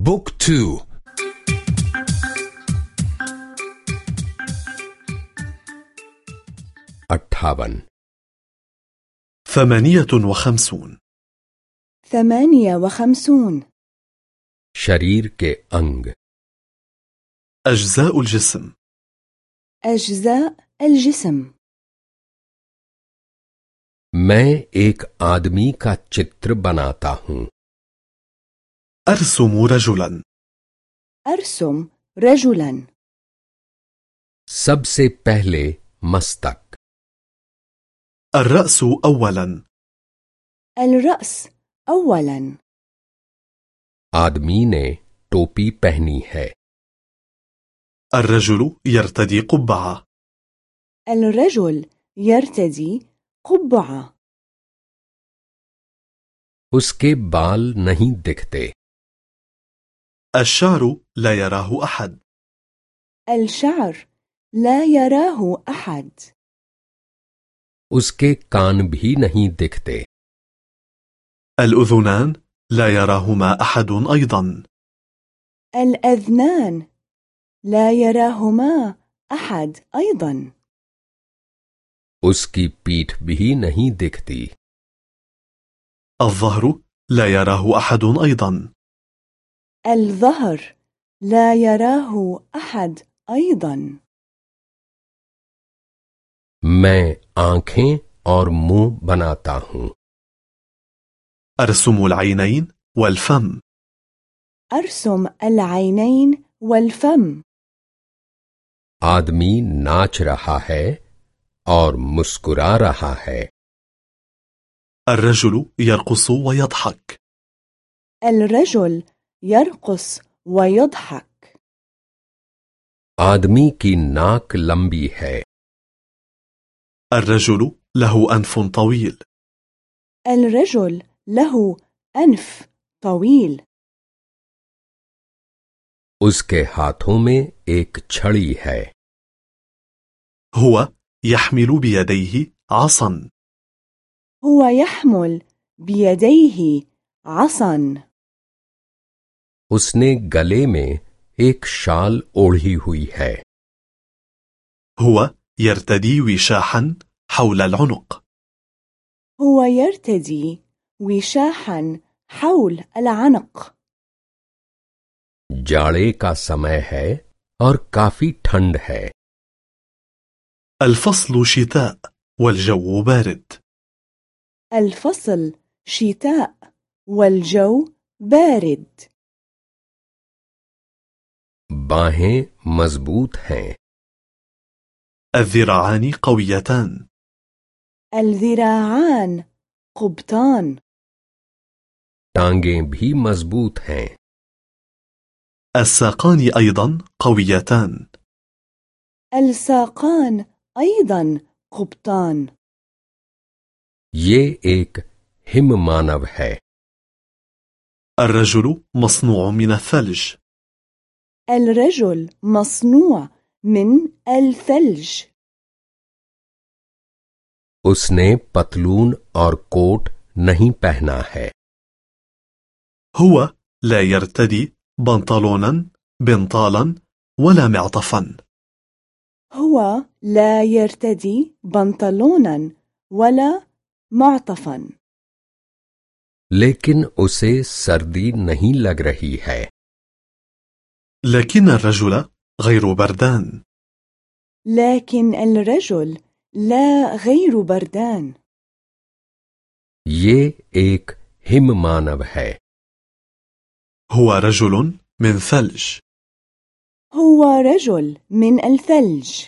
بوك تو अट्ठावन ثمانية وخمسون ثمانية وخمسون शरीर के अंग أجزاء الجسم أجزاء الجسم मैं एक आदमी का चित्र बनाता हूँ أرسم رجلا أرسم رجلا सबसे पहले मस्तक الرأس أولا الرأس أولا आदमी ने टोपी पहनी है الرجل يرتدي قبعة الرجل يرتدي قبعة उसके बाल नहीं दिखते الشعر لا يراه أحد الشعر لا يراه أحد उसके कान भी नहीं दिखते الأذنان لا يراهما أحد أيضا الأذنان لا يراهما أحد أيضا उसकी पीठ भी नहीं दिखती الظهر لا يراه أحد أيضا الظهر لا يراه أحد أيضا मैं आंखें और मुंह बनाता हूँ أرسم العينين والفم أرسم العينين والفم आदमी नाच रहा है और मुस्कुरा रहा है الرجل يرقص ويضحك الرجل يرقص ويضحك आदमी की नाक लंबी है الرجل له أنف طويل الرجل له أنف طويل उसके हाथों में एक छड़ी है هو يحمل بيديه عصا هو يحمل بيديه عصا उसने गले में एक शाल ओढ़ी हुई है هو يرتدي وشاحا حول العنق هو يرتدي وشاحا حول العنق जाड़े का समय है और काफी ठंड है الفصل شتاء والجو بارد الفصل شتاء والجو بارد باهي مزبوط ہیں۔ الذراعان قويتان. الذراعان قبطان. ٹانگیں بھی مزبوط ہیں۔ الساقان أيضا قويتان. الساقان أيضا قبطان. یہ ایک ہم مانو ہے۔ الرجل مصنوع من الثلج. الرجل مصنوع من الثلج उसने पतलून और कोट नहीं पहना है هو لا يرتدي بنطلونا بنطالا ولا معطفا هو لا يرتدي بنطلونا ولا معطفا लेकिन उसे सर्दी नहीं लग रही है لكن الرجل غير بردان لكن الرجل لا غير بردان ये एक हिम मानव है هو رجل من ثلج هو رجل من الثلج